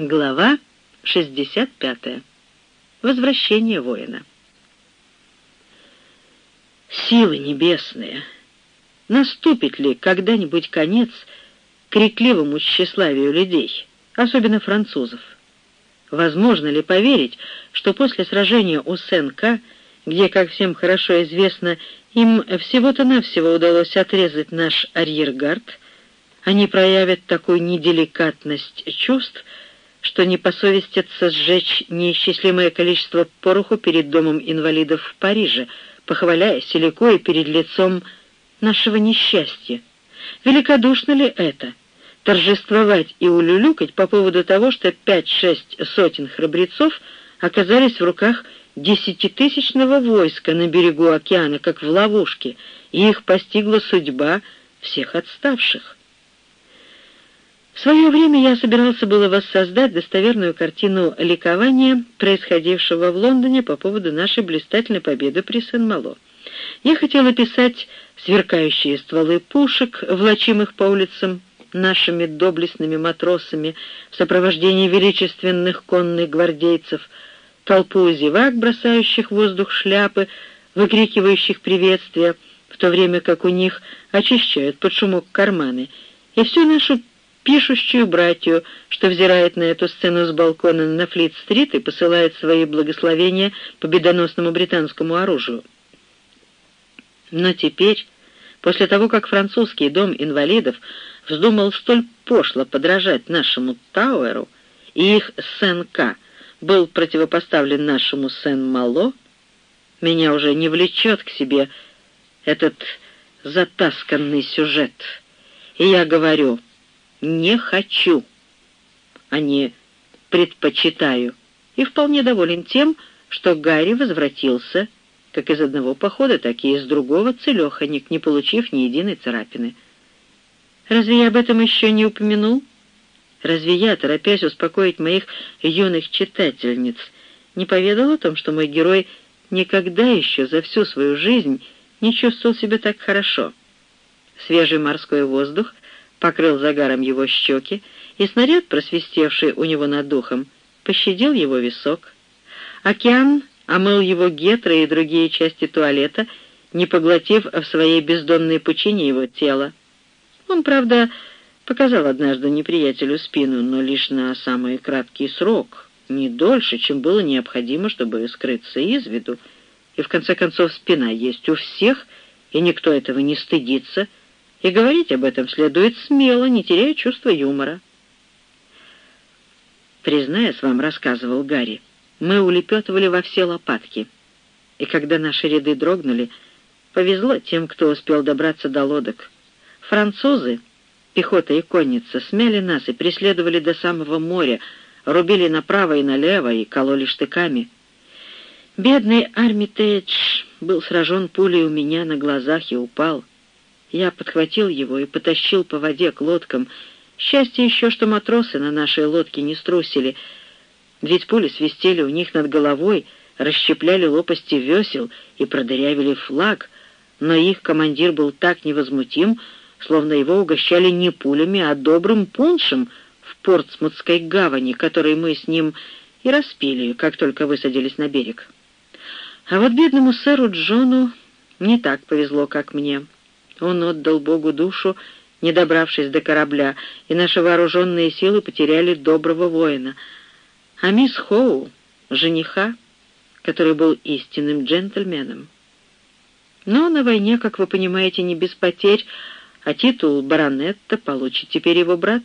Глава 65. Возвращение воина. Силы небесные! Наступит ли когда-нибудь конец крикливому тщеславию людей, особенно французов? Возможно ли поверить, что после сражения у Сен-Ка, где, как всем хорошо известно, им всего-то навсего удалось отрезать наш арьергард, они проявят такую неделикатность чувств, что не посовестятся сжечь неисчислимое количество пороху перед домом инвалидов в Париже, похваляя Селико перед лицом нашего несчастья. Великодушно ли это? Торжествовать и улюлюкать по поводу того, что пять-шесть сотен храбрецов оказались в руках десятитысячного войска на берегу океана, как в ловушке, и их постигла судьба всех отставших. В свое время я собирался было воссоздать достоверную картину ликования, происходившего в Лондоне по поводу нашей блистательной победы при Сен-Мало. Я хотел описать сверкающие стволы пушек, влачимых по улицам нашими доблестными матросами в сопровождении величественных конных гвардейцев, толпу зевак, бросающих в воздух шляпы, выкрикивающих приветствия, в то время как у них очищают под шумок карманы, и всю нашу пишущую братью, что взирает на эту сцену с балкона на Флит-стрит и посылает свои благословения победоносному британскому оружию. Но теперь, после того, как французский дом инвалидов вздумал столь пошло подражать нашему Тауэру, и их Сен-Ка был противопоставлен нашему Сен-Мало, меня уже не влечет к себе этот затасканный сюжет. И я говорю «не хочу», а не «предпочитаю», и вполне доволен тем, что Гарри возвратился как из одного похода, так и из другого целеханик, не получив ни единой царапины. Разве я об этом еще не упомянул? Разве я, торопясь успокоить моих юных читательниц, не поведал о том, что мой герой никогда еще за всю свою жизнь не чувствовал себя так хорошо? Свежий морской воздух — покрыл загаром его щеки, и снаряд, просвистевший у него над духом, пощадил его висок. Океан омыл его гетры и другие части туалета, не поглотив в своей бездонной пучине его тело. Он, правда, показал однажды неприятелю спину, но лишь на самый краткий срок, не дольше, чем было необходимо, чтобы скрыться из виду. И в конце концов спина есть у всех, и никто этого не стыдится — и говорить об этом следует смело, не теряя чувства юмора. «Признаясь вам, — рассказывал Гарри, — мы улепетывали во все лопатки, и когда наши ряды дрогнули, повезло тем, кто успел добраться до лодок. Французы, пехота и конница, смяли нас и преследовали до самого моря, рубили направо и налево и кололи штыками. Бедный Армитедж был сражен пулей у меня на глазах и упал. Я подхватил его и потащил по воде к лодкам. Счастье еще, что матросы на нашей лодке не струсили, ведь пули свистели у них над головой, расщепляли лопасти весел и продырявили флаг, но их командир был так невозмутим, словно его угощали не пулями, а добрым пуншем в Портсмутской гавани, который мы с ним и распили, как только высадились на берег. А вот бедному сэру Джону не так повезло, как мне. Он отдал Богу душу, не добравшись до корабля, и наши вооруженные силы потеряли доброго воина. А мисс Хоу — жениха, который был истинным джентльменом. Но на войне, как вы понимаете, не без потерь, а титул баронетта получит теперь его брат.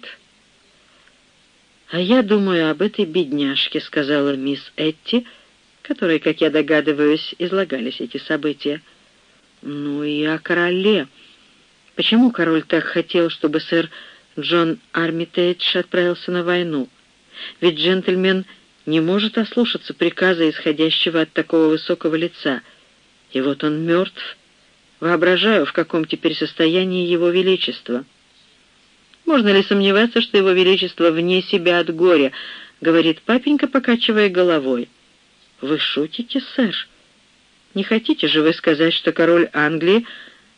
«А я думаю об этой бедняжке», — сказала мисс Этти, которой, как я догадываюсь, излагались эти события. «Ну и о короле», Почему король так хотел, чтобы сэр Джон Армитейдж отправился на войну? Ведь джентльмен не может ослушаться приказа, исходящего от такого высокого лица. И вот он мертв. Воображаю, в каком теперь состоянии его величество. Можно ли сомневаться, что его величество вне себя от горя, говорит папенька, покачивая головой. Вы шутите, сэр? Не хотите же вы сказать, что король Англии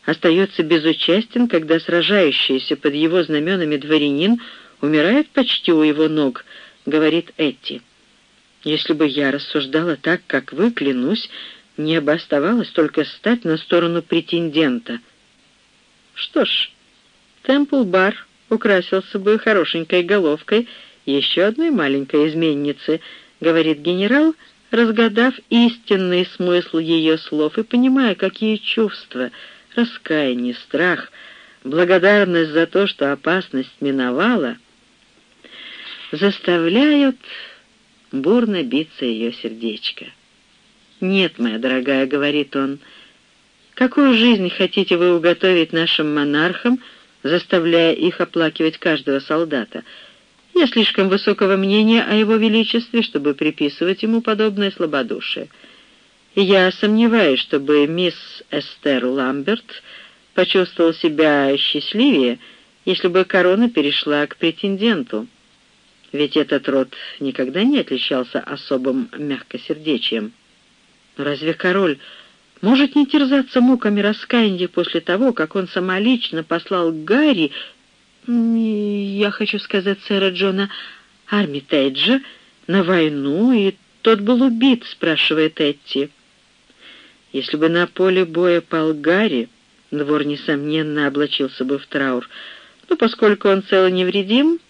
остается безучастен, когда сражающийся под его знаменами дворянин умирает почти у его ног, — говорит Этти. «Если бы я рассуждала так, как вы, клянусь, мне бы оставалось только стать на сторону претендента». «Что ж, Темпл-бар украсился бы хорошенькой головкой еще одной маленькой изменницы», — говорит генерал, разгадав истинный смысл ее слов и понимая, какие чувства, раскаяние, страх, благодарность за то, что опасность миновала, заставляют бурно биться ее сердечко. «Нет, моя дорогая», — говорит он, — «какую жизнь хотите вы уготовить нашим монархам, заставляя их оплакивать каждого солдата?» Я слишком высокого мнения о его величестве, чтобы приписывать ему подобное слабодушие. Я сомневаюсь, чтобы мисс Эстер Ламберт почувствовал себя счастливее, если бы корона перешла к претенденту. Ведь этот род никогда не отличался особым мягкосердечием. Разве король может не терзаться муками раскаяния после того, как он самолично послал Гарри я хочу сказать сэра Джона Армитейджа на войну, и тот был убит, спрашивает Этти. Если бы на поле боя пал Гарри, двор, несомненно, облачился бы в траур. Но поскольку он цел и невредим,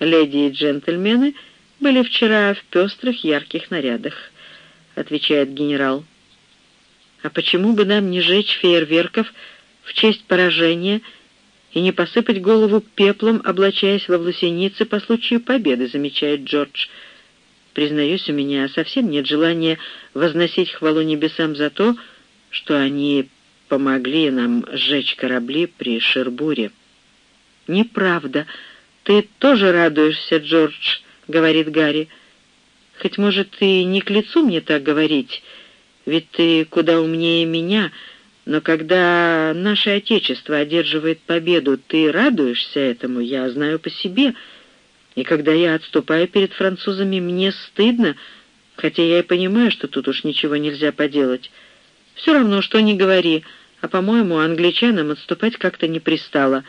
леди и джентльмены были вчера в пестрых ярких нарядах, отвечает генерал. А почему бы нам не жечь фейерверков в честь поражения и не посыпать голову пеплом, облачаясь во власеницы по случаю победы, замечает Джордж. Признаюсь, у меня совсем нет желания возносить хвалу небесам за то, что они помогли нам сжечь корабли при Шербуре. «Неправда. Ты тоже радуешься, Джордж», — говорит Гарри. «Хоть, может, и не к лицу мне так говорить, ведь ты куда умнее меня», но когда наше Отечество одерживает победу, ты радуешься этому, я знаю по себе. И когда я отступаю перед французами, мне стыдно, хотя я и понимаю, что тут уж ничего нельзя поделать. Все равно, что не говори, а, по-моему, англичанам отступать как-то не пристало,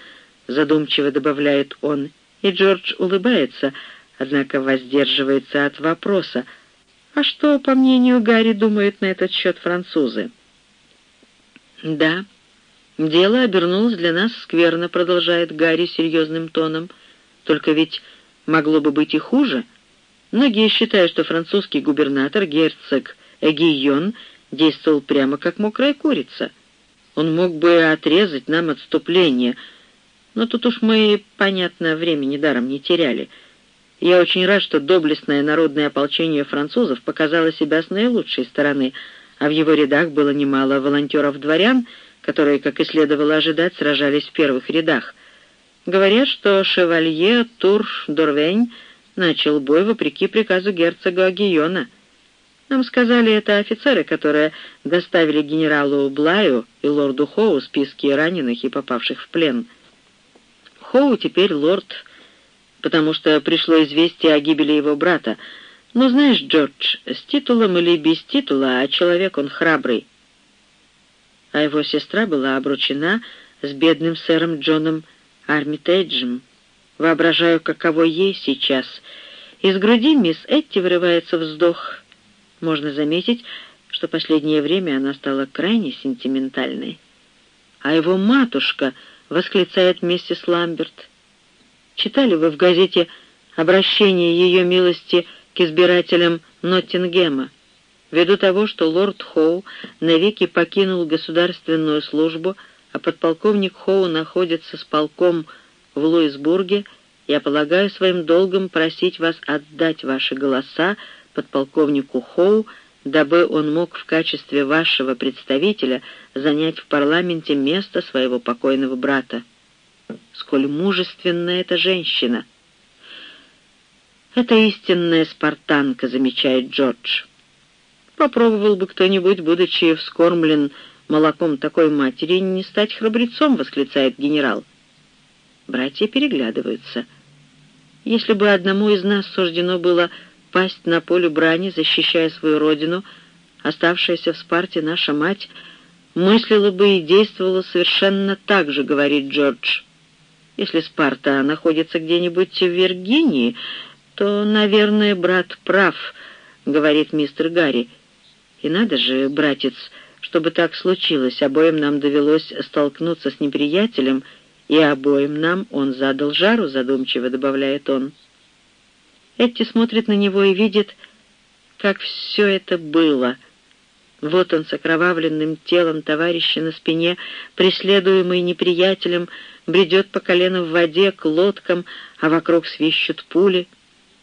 задумчиво добавляет он. И Джордж улыбается, однако воздерживается от вопроса. А что, по мнению Гарри, думают на этот счет французы? «Да, дело обернулось для нас скверно», — продолжает Гарри серьезным тоном. «Только ведь могло бы быть и хуже. Многие считают, что французский губернатор, герцог Эгийон, действовал прямо как мокрая курица. Он мог бы отрезать нам отступление, но тут уж мы, понятно, времени даром не теряли». Я очень рад, что доблестное народное ополчение французов показало себя с наилучшей стороны — а в его рядах было немало волонтеров-дворян, которые, как и следовало ожидать, сражались в первых рядах. Говорят, что шевалье Тур-Дорвень начал бой вопреки приказу герцога Агиона. Нам сказали это офицеры, которые доставили генералу Блаю и лорду Хоу списки раненых и попавших в плен. Хоу теперь лорд, потому что пришло известие о гибели его брата, но знаешь, Джордж, с титулом или без титула, а человек он храбрый. А его сестра была обручена с бедным сэром Джоном Армитейджем. Воображаю, каково ей сейчас. Из груди мисс Этти вырывается вздох. Можно заметить, что последнее время она стала крайне сентиментальной. А его матушка, восклицает миссис Ламберт. Читали вы в газете обращение ее милости к избирателям Ноттингема, ввиду того, что лорд Хоу навеки покинул государственную службу, а подполковник Хоу находится с полком в Луисбурге, я полагаю своим долгом просить вас отдать ваши голоса подполковнику Хоу, дабы он мог в качестве вашего представителя занять в парламенте место своего покойного брата. Сколь мужественна эта женщина! «Это истинная спартанка», — замечает Джордж. «Попробовал бы кто-нибудь, будучи вскормлен молоком такой матери, не стать храбрецом», — восклицает генерал. Братья переглядываются. Если бы одному из нас суждено было пасть на поле брани, защищая свою родину, оставшаяся в Спарте наша мать мыслила бы и действовала совершенно так же, говорит Джордж. Если Спарта находится где-нибудь в Виргинии, то, наверное, брат прав», — говорит мистер Гарри. «И надо же, братец, чтобы так случилось, обоим нам довелось столкнуться с неприятелем, и обоим нам он задал жару», — задумчиво добавляет он. Этти смотрит на него и видит, как все это было. Вот он с окровавленным телом товарища на спине, преследуемый неприятелем, бредет по колено в воде к лодкам, а вокруг свищут пули.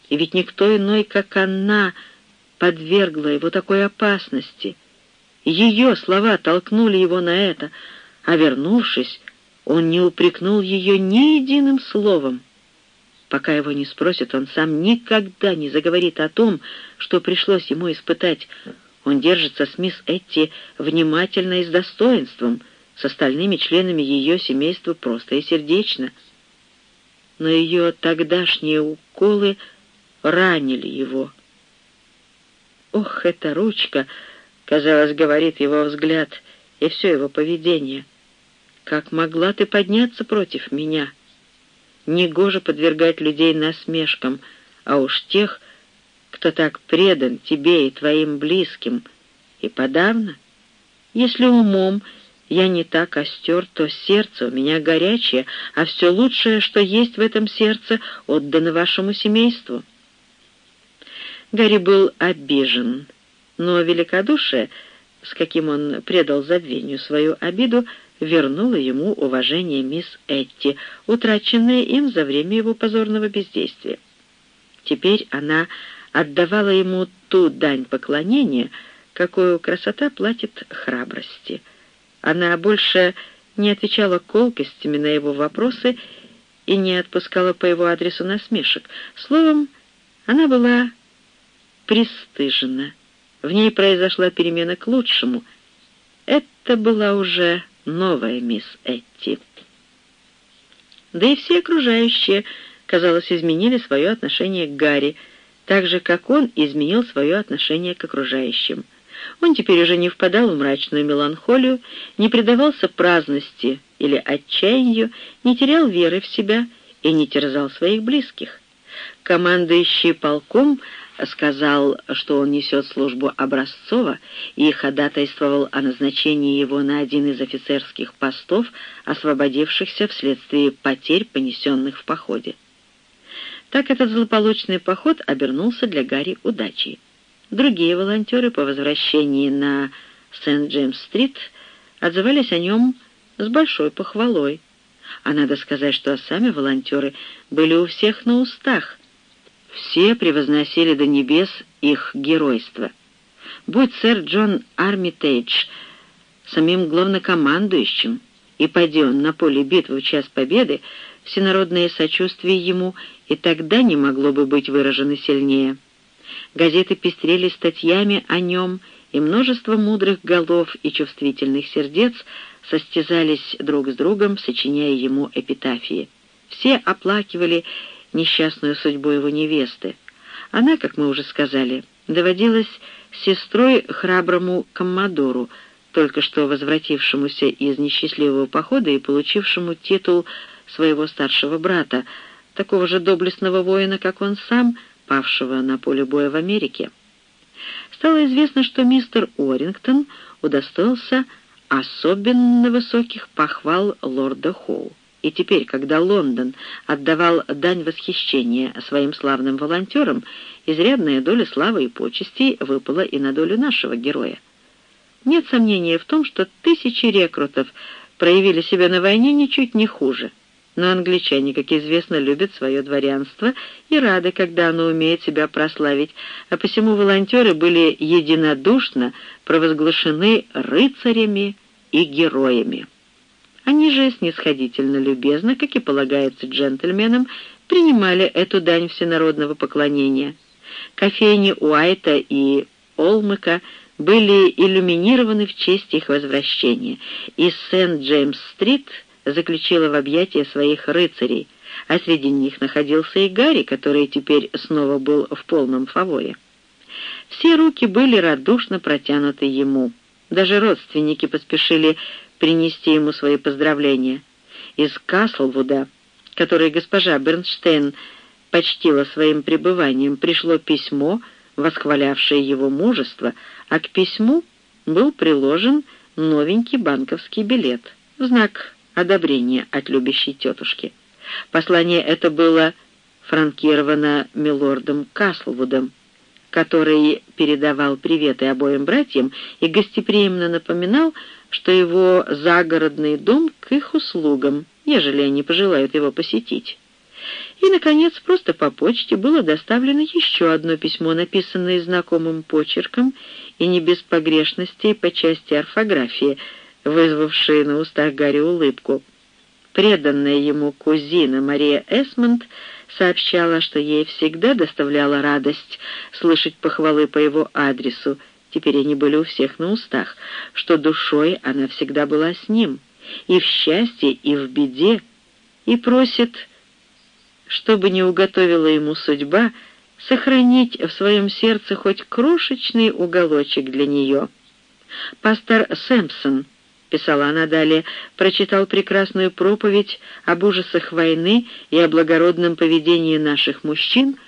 И ведь никто иной, как она, подвергла его такой опасности. Ее слова толкнули его на это, а вернувшись, он не упрекнул ее ни единым словом. Пока его не спросят, он сам никогда не заговорит о том, что пришлось ему испытать. Он держится с мисс Этти внимательно и с достоинством, с остальными членами ее семейства просто и сердечно. Но ее тогдашние уколы ранили его. «Ох, эта ручка!» — казалось, говорит его взгляд и все его поведение. «Как могла ты подняться против меня?» Негоже подвергать людей насмешкам, а уж тех, кто так предан тебе и твоим близким, и подавно. Если умом я не так остер, то сердце у меня горячее, а все лучшее, что есть в этом сердце, отдано вашему семейству». Гарри был обижен, но великодушие, с каким он предал забвению свою обиду, вернуло ему уважение мисс Этти, утраченное им за время его позорного бездействия. Теперь она отдавала ему ту дань поклонения, какую красота платит храбрости. Она больше не отвечала колкостями на его вопросы и не отпускала по его адресу насмешек. Словом, она была пристыжена. В ней произошла перемена к лучшему. Это была уже новая мисс Этти. Да и все окружающие, казалось, изменили свое отношение к Гарри, так же, как он изменил свое отношение к окружающим. Он теперь уже не впадал в мрачную меланхолию, не предавался праздности или отчаянию, не терял веры в себя и не терзал своих близких. Командующий полком сказал, что он несет службу Образцова и ходатайствовал о назначении его на один из офицерских постов, освободившихся вследствие потерь, понесенных в походе. Так этот злополучный поход обернулся для Гарри удачей. Другие волонтеры по возвращении на Сент-Джеймс-стрит отзывались о нем с большой похвалой. А надо сказать, что сами волонтеры были у всех на устах, все превозносили до небес их геройство. Будь сэр Джон Армитейдж самим главнокомандующим, и пойди он на поле битвы в час победы, всенародное сочувствие ему и тогда не могло бы быть выражено сильнее. Газеты пестрели статьями о нем, и множество мудрых голов и чувствительных сердец состязались друг с другом, сочиняя ему эпитафии. Все оплакивали несчастную судьбу его невесты. Она, как мы уже сказали, доводилась сестрой храброму коммодору, только что возвратившемуся из несчастливого похода и получившему титул своего старшего брата, такого же доблестного воина, как он сам, павшего на поле боя в Америке. Стало известно, что мистер Уоррингтон удостоился особенно высоких похвал лорда Хоу. И теперь, когда Лондон отдавал дань восхищения своим славным волонтерам, изрядная доля славы и почестей выпала и на долю нашего героя. Нет сомнения в том, что тысячи рекрутов проявили себя на войне ничуть не хуже. Но англичане, как известно, любят свое дворянство и рады, когда оно умеет себя прославить, а посему волонтеры были единодушно провозглашены рыцарями и героями. Они же снисходительно любезно, как и полагается джентльменам, принимали эту дань всенародного поклонения. Кофейни Уайта и Олмыка были иллюминированы в честь их возвращения, и Сент-Джеймс-стрит заключила в объятия своих рыцарей, а среди них находился и Гарри, который теперь снова был в полном фаворе. Все руки были радушно протянуты ему. Даже родственники поспешили принести ему свои поздравления. Из Каслвуда, который госпожа Бернштейн почтила своим пребыванием, пришло письмо, восхвалявшее его мужество, а к письму был приложен новенький банковский билет в знак одобрения от любящей тетушки. Послание это было франкировано милордом Каслвудом, который передавал приветы обоим братьям и гостеприимно напоминал, что его загородный дом к их услугам, ежели они пожелают его посетить. И, наконец, просто по почте было доставлено еще одно письмо, написанное знакомым почерком и не без погрешностей по части орфографии, вызвавшее на устах Гарри улыбку. Преданная ему кузина Мария Эсмонд сообщала, что ей всегда доставляла радость слышать похвалы по его адресу, теперь они были у всех на устах, что душой она всегда была с ним, и в счастье, и в беде, и просит, чтобы не уготовила ему судьба, сохранить в своем сердце хоть крошечный уголочек для нее. Пастор Сэмпсон — писала она далее, прочитал прекрасную проповедь об ужасах войны и о благородном поведении наших мужчин,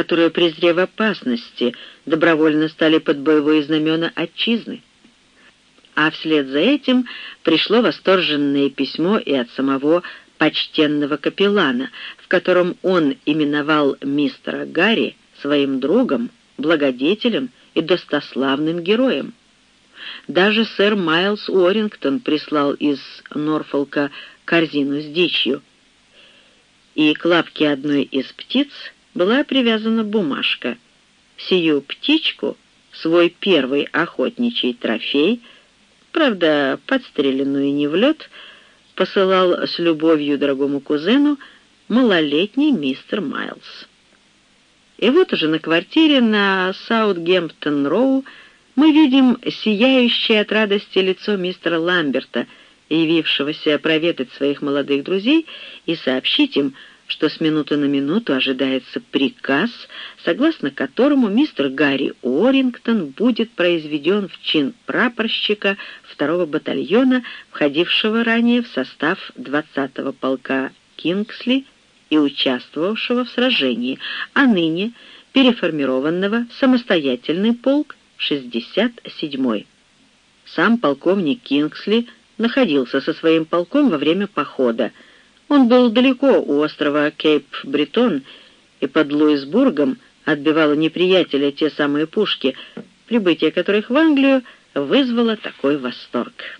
которые, презрев опасности, добровольно стали под боевые знамена отчизны. А вслед за этим пришло восторженное письмо и от самого почтенного капеллана, в котором он именовал мистера Гарри своим другом, благодетелем и достославным героем. Даже сэр Майлз Уоррингтон прислал из Норфолка корзину с дичью. И к лапке одной из птиц была привязана бумажка. Сию птичку, свой первый охотничий трофей, правда, подстреленную не в лед, посылал с любовью дорогому кузену малолетний мистер Майлз. И вот уже на квартире на Саутгемптон-Роу мы видим сияющее от радости лицо мистера Ламберта, явившегося проведать своих молодых друзей и сообщить им, что с минуты на минуту ожидается приказ, согласно которому мистер Гарри Уоррингтон будет произведен в чин прапорщика второго батальона, входившего ранее в состав 20-го полка Кингсли и участвовавшего в сражении, а ныне переформированного в самостоятельный полк 67-й. Сам полковник Кингсли находился со своим полком во время похода. Он был далеко у острова Кейп-Бретон и под Луисбургом отбивал неприятеля те самые пушки, прибытие которых в Англию вызвало такой восторг.